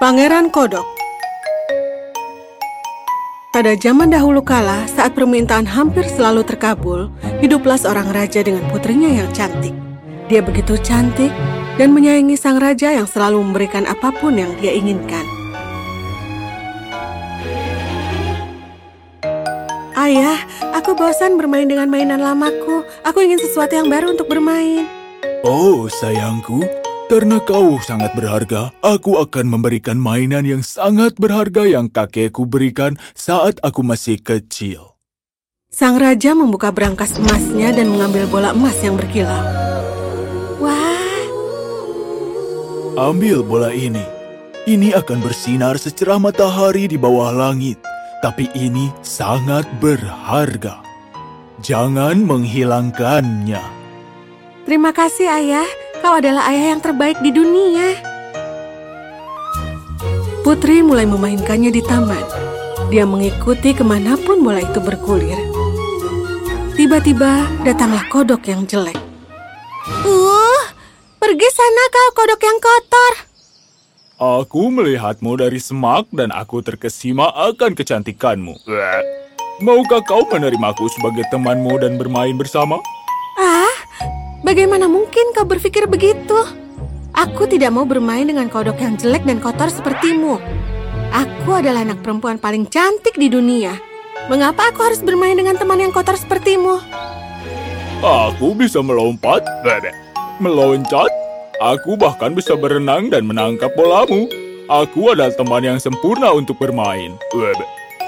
Pangeran Kodok Pada zaman dahulu kala, saat permintaan hampir selalu terkabul, hiduplah seorang raja dengan putrinya yang cantik. Dia begitu cantik dan menyayangi sang raja yang selalu memberikan apa pun yang dia inginkan. Ayah, aku bosan bermain dengan mainan lamaku. Aku ingin sesuatu yang baru untuk bermain. Oh, sayangku, karena kau sangat berharga, aku akan memberikan mainan yang sangat berharga yang kakekku berikan saat aku masih kecil. Sang raja membuka berangkas emasnya dan mengambil bola emas yang berkilau. Wah, Ambil bola ini. Ini akan bersinar secerah matahari di bawah langit, tapi ini sangat berharga. Jangan menghilangkannya. terima kasih ayah. Kau adalah ayah yang terbaik di dunia. Putri mulai memainkannya di taman. Dia mengikuti ke mana pun bola itu bergulir. Tiba-tiba datanglah kodok yang jelek. Uh, pergi sana kau kodok yang kotor. Aku melihatmu dari semak dan aku terkesima akan kecantikanmu. Maukah kau menerimaku sebagai temanmu dan bermain bersama? Bagaimana mungkin kau berpikir begitu? Aku tidak mau bermain dengan kodok yang jelek dan kotor sepertimu. Aku adalah anak perempuan paling cantik di dunia. Mengapa aku harus bermain dengan teman yang kotor sepertimu? Aku bisa melompat, meloncat. Aku bahkan bisa berenang dan menangkap bolamu. Aku adalah teman yang sempurna untuk bermain.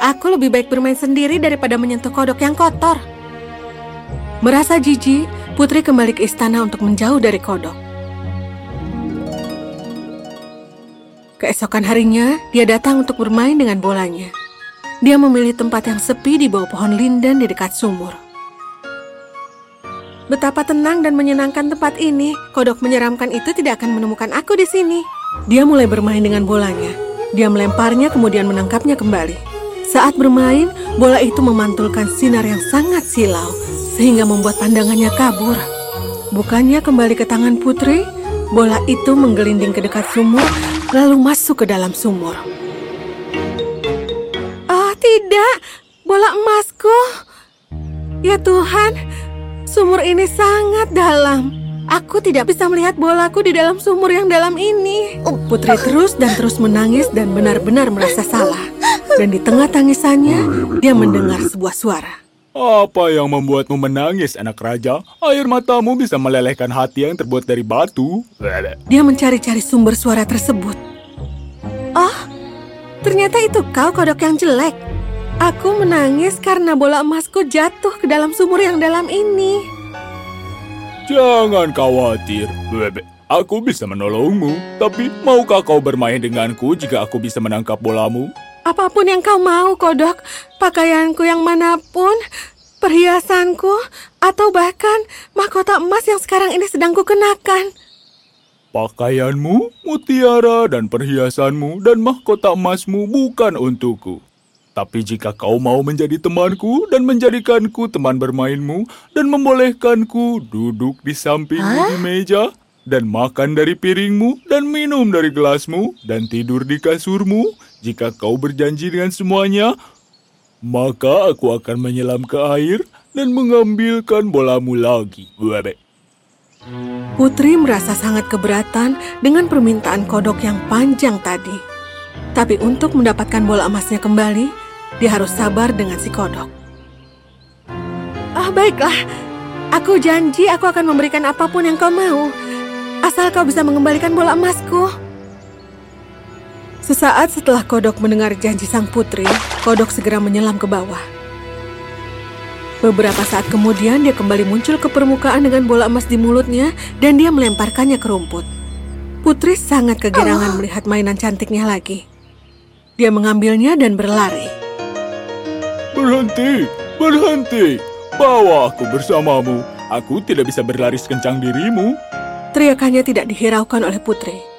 Aku lebih baik bermain sendiri daripada menyentuh kodok yang kotor. Merasa jijik, Putri kembali ke istana untuk menjauh dari kodok. Keesokan harinya, dia datang untuk bermain dengan bolanya. Dia memilih tempat yang sepi di bawah pohon linden di dekat sumur. Betapa tenang dan menyenangkan tempat ini. Kodok menyeramkan itu tidak akan menemukan aku di sini. Dia mulai bermain dengan bolanya. Dia melemparnya kemudian menangkapnya kembali. Saat bermain, bola itu memantulkan sinar yang sangat silau sehingga membuat pandangannya kabur. Bukannya kembali ke tangan putri, bola itu menggelinding ke dekat sumur lalu masuk ke dalam sumur. Oh tidak, bola emasku. Ya Tuhan, sumur ini sangat dalam. Aku tidak bisa melihat bolaku di dalam sumur yang dalam ini. Putri terus dan terus menangis dan benar-benar merasa salah. Dan di tengah tangisannya, dia mendengar sebuah suara. Apa yang membuatmu menangis, anak raja? Air matamu bisa melelehkan hati yang terbuat dari batu. Dia mencari-cari sumber suara tersebut. Oh, ternyata itu kau kodok yang jelek. Aku menangis karena bola emasku jatuh ke dalam sumur yang dalam ini. Jangan khawatir, Bleh. Aku bisa menolongmu, tapi maukah kau bermain denganku jika aku bisa menangkap bolamu? Apa pun yang kau mau, kodok, pakaianku yang mana pun, perhiasanku, atau bahkan mahkota emas yang sekarang ini sedang kukenakan. Pakaianmu, mutiara, dan perhiasanmu dan mahkota emasmu bukan untukku. Tapi jika kau mau menjadi temanku dan menjadikanku teman bermainmu dan membolehkanku duduk di sampingmu di meja dan makan dari piringmu dan minum dari gelasmu dan tidur di kasurmu, jika kau berjanji dengan semuanya, maka aku akan menyelam ke air dan mengambilkan bolamu lagi. Bleh. Putri merasa sangat keberatan dengan permintaan kodok yang panjang tadi. Tapi untuk mendapatkan bola emasnya kembali, dia harus sabar dengan si kodok. Ah, baiklah. Aku janji aku akan memberikan apa pun yang kau mau. Asal kau bisa mengembalikan bola emasku. Sesaat setelah kodok mendengar janji sang putri, kodok segera menyelam ke bawah. Beberapa saat kemudian dia kembali muncul ke permukaan dengan bola emas di mulutnya dan dia melemparkannya ke rumput. Putri sangat kegirangan melihat mainan cantiknya lagi. Dia mengambilnya dan berlari. Berhenti, berhenti. Bawa aku bersamamu. Aku tidak bisa berlari sekencang dirimu. Teriakannya tidak dihiraukan oleh Putri.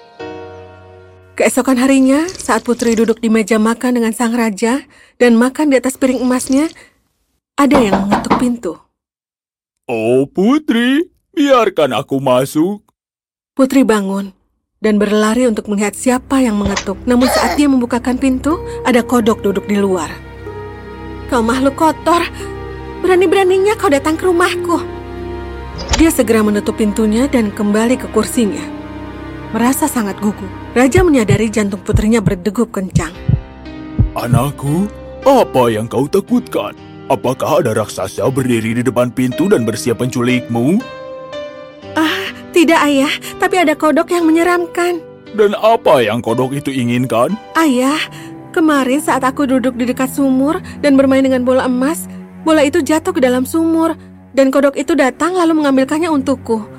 Keesokan harinya, saat Putri duduk di meja makan dengan sang raja dan makan di atas piring emasnya, ada yang mengetuk pintu. Oh putri, biarkan aku masuk. Putri bangun. dan berlari untuk melihat siapa yang mengetuk. Namun saat dia membukakan pintu, ada kodok duduk di luar. Kau makhluk kotor, berani-beraninya kau datang ke rumahku. Dia segera menutup pintunya dan kembali ke kursinya. Merasa sangat gugup, Raja menyadari jantung putrinya berdegup kencang. Anakku, apa yang kau takutkan? Apakah ada raksasa berdiri di depan pintu dan bersiap menculikmu? Ah, tidak ayah, tapi ada kodok yang menyeramkan. Dan apa yang kodok itu inginkan? Ayah, kemarin saat aku duduk di dekat sumur dan bermain dengan bola emas, bola itu jatuh ke dalam sumur dan kodok itu datang lalu mengambilkannya untukku.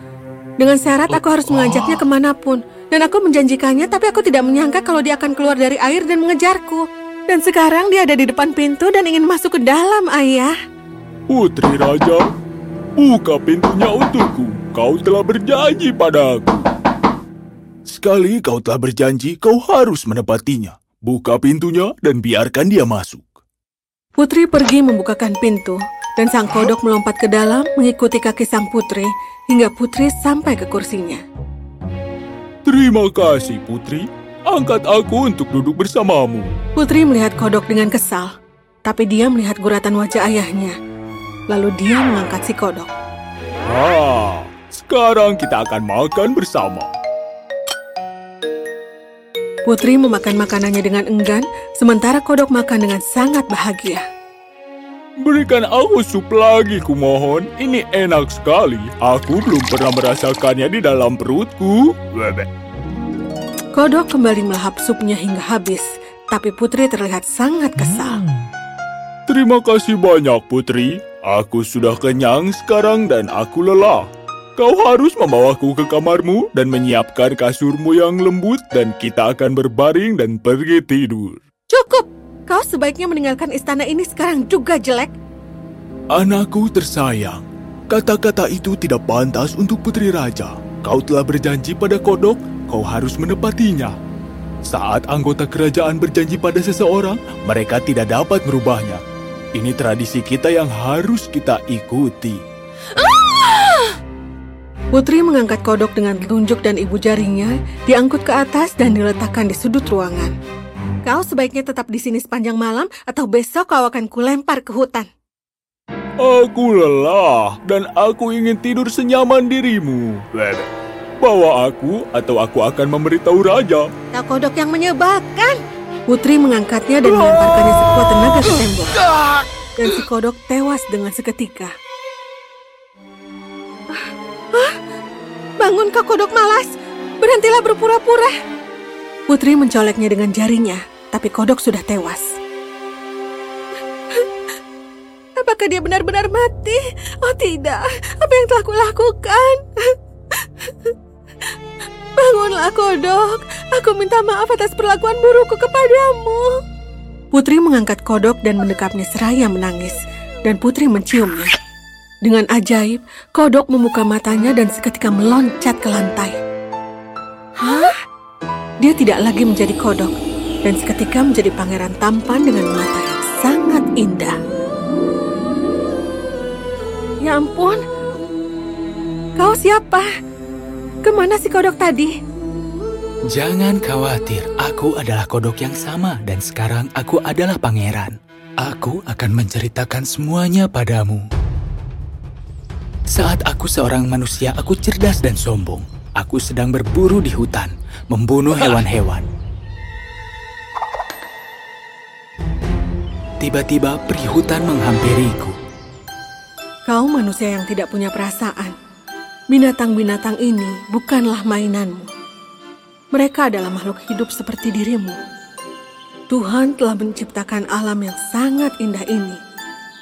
Dengan syarat aku harus mengajaknya ke mana pun. Dan aku menjanjikannya, tapi aku tidak menyangka kalau dia akan keluar dari air dan mengejarku. Dan sekarang dia ada di depan pintu dan ingin masuk ke dalam, ayah. Putri Raja, buka pintunya untukku. Kau telah berjanji padaku. Sekali kau telah berjanji, kau harus menepatinya. Buka pintunya dan biarkan dia masuk. Putri pergi membukakan pintu, dan sang kodok melompat ke dalam mengikuti kaki sang putri hingga putri sampai ke kursinya. Terima kasih, Putri. Angkat aku untuk duduk bersamamu. Putri melihat kodok dengan kesal, tapi dia melihat guratan wajah ayahnya. Lalu dia mengangkat si kodok. Ah, sekarang kita akan makan bersama. Putri memakan makanannya dengan enggan, sementara kodok makan dengan sangat bahagia. Berikan aku sup lagi, kumohon. Ini enak sekali. Aku belum pernah merasakannya di dalam perutku. Bebek. Kodok kembali melahap supnya hingga habis, tapi Putri terlihat sangat kesal. Terima kasih banyak, Putri. Aku sudah kenyang sekarang dan aku lelah. Kau harus membawaku ke kamarmu dan menyiapkan kasurmu yang lembut dan kita akan berbaring dan pergi tidur. Cukup! Kau sebaiknya meninggalkan istana ini sekarang juga jelek. Anakku tersayang, kata-kata itu tidak pantas untuk putri raja. Kau telah berjanji pada kodok, kau harus menepatinya. Saat anggota kerajaan berjanji pada seseorang, mereka tidak dapat merubahnya. Ini tradisi kita yang harus kita ikuti. Putri mengangkat kodok dengan telunjuk dan ibu jarinya, diangkut ke atas dan diletakkan di sudut ruangan. Kau sebaiknya tetap di sini sepanjang malam atau besok kau akan kulempar ke hutan. Aku lelah dan aku ingin tidur senyaman dirimu. Bebek. Bawa aku atau aku akan memberitahu raja. Kau kodok yang menyebalkan. Putri mengangkatnya dan melemparkannya sekuat tenaga ke tembok. Dan si kodok tewas dengan seketika. Bangun kau kodok malas. Berhentilah berpura-pura. Putri mencoleknya dengan jarinya, tapi kodok sudah tewas. Apakah dia benar-benar mati? Oh tidak, apa yang telah kulakukan? Bangunlah kodok, aku minta maaf atas perlakuan burukku kepadamu. Putri mengangkat kodok dan mendekapnya seraya menangis, dan Putri menciumnya. Dengan ajaib, kodok membuka matanya dan seketika meloncat ke lantai. Hah? Dia tidak lagi menjadi kodok, dan seketika menjadi pangeran tampan dengan mata yang sangat indah. Ya ampun, kau siapa? Ke mana si kodok tadi? Jangan khawatir, aku adalah kodok yang sama dan sekarang aku adalah pangeran. Aku akan menceritakan semuanya padamu. Saat aku seorang manusia, aku cerdas dan sombong. Aku sedang berburu di hutan, membunuh hewan-hewan. Tiba-tiba peri hutan menghampiriku. Kau manusia yang tidak punya perasaan. Binatang-binatang ini bukanlah mainanmu. Mereka adalah makhluk hidup seperti dirimu. Tuhan telah menciptakan alam yang sangat indah ini,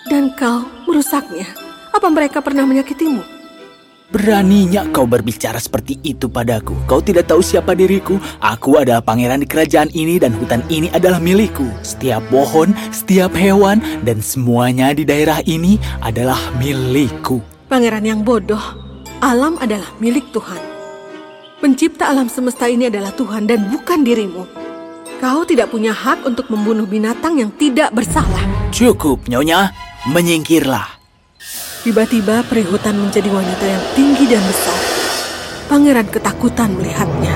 dan kau merusaknya. Apa mereka pernah menyakitimu? Beraninya kau berbicara seperti itu padaku. Kau tidak tahu siapa diriku. Aku adalah pangeran di kerajaan ini dan hutan ini adalah milikku. Setiap pohon, setiap hewan, dan semuanya di daerah ini adalah milikku. Pangeran yang bodoh, alam adalah milik Tuhan. Pencipta alam semesta ini adalah Tuhan dan bukan dirimu. Kau tidak punya hak untuk membunuh binatang yang tidak bersalah. Cukup, Nyonya. Menyingkirlah. Tiba-tiba peri hutan menjadi wanita yang tinggi dan besar. Pangeran ketakutan melihatnya.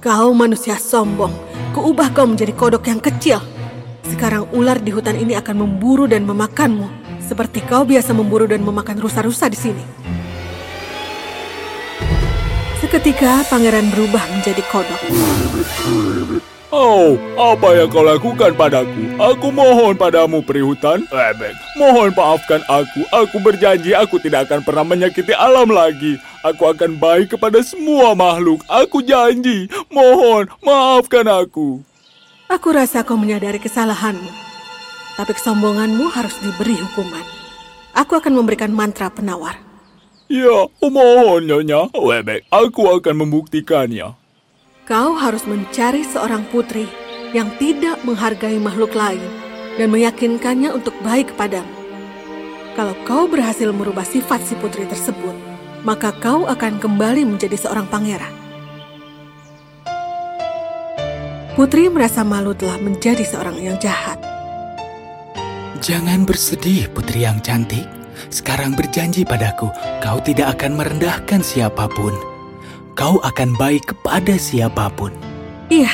Kau manusia sombong, kuubah kau menjadi kodok yang kecil. Sekarang ular di hutan ini akan memburu dan memakanmu, seperti kau biasa memburu dan memakan rusa-rusa di sini. Seketika pangeran berubah menjadi kodok. Oh, apa yang kau lakukan padaku? Aku mohon padamu, peri hutan. Bebek, mohon maafkan aku. Aku berjanji aku tidak akan pernah menyakiti alam lagi. Aku akan baik kepada semua makhluk. Aku janji. Mohon, maafkan aku. Aku rasa kau menyadari kesalahanmu. Tapi kesombonganmu harus diberi hukuman. Aku akan memberikan mantra penawar. Ya, mohon Nyonya. Webek, aku akan membuktikannya. Kau harus mencari seorang putri yang tidak menghargai makhluk lain dan meyakinkannya untuk baik kepadamu. Kalau kau berhasil merubah sifat si putri tersebut, maka kau akan kembali menjadi seorang pangeran. Putri merasa malu telah menjadi seorang yang jahat. Jangan bersedih, putri yang cantik. Sekarang berjanji padaku, kau tidak akan merendahkan siapa pun kau akan baik kepada siapa pun. Iya,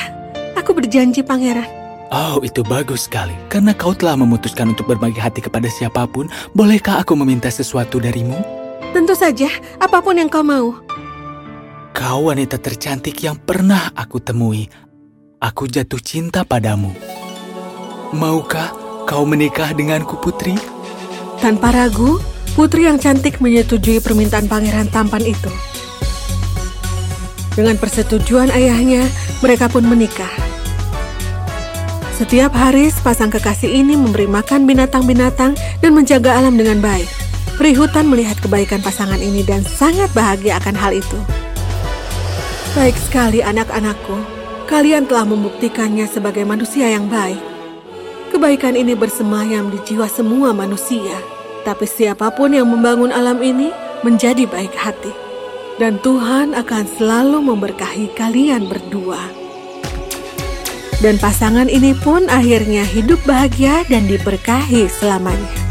aku berjanji, Pangeran. Oh, itu bagus sekali. Karena kau telah memutuskan untuk berbagi hati kepada siapa pun, bolehkah aku meminta sesuatu darimu? Tentu saja, apa pun yang kau mau. Kau wanita tercantik yang pernah aku temui. Aku jatuh cinta padamu. Maukah kau menikah denganku, Putri? Tanpa ragu, Putri yang cantik menyetujui permintaan pangeran tampan itu. Dengan persetujuan ayahnya, mereka pun menikah. Setiap hari, sepasang kekasih ini memberi makan binatang-binatang dan menjaga alam dengan baik. Peri hutan melihat kebaikan pasangan ini dan sangat bahagia akan hal itu. Baik sekali anak-anakku, kalian telah membuktikannya sebagai manusia yang baik. Kebaikan ini bersemayam di jiwa semua manusia, tapi siapa pun yang membangun alam ini menjadi baik hati dan Tuhan akan selalu memberkahi kalian berdua. Dan pasangan ini pun akhirnya hidup bahagia dan diberkahi selamanya.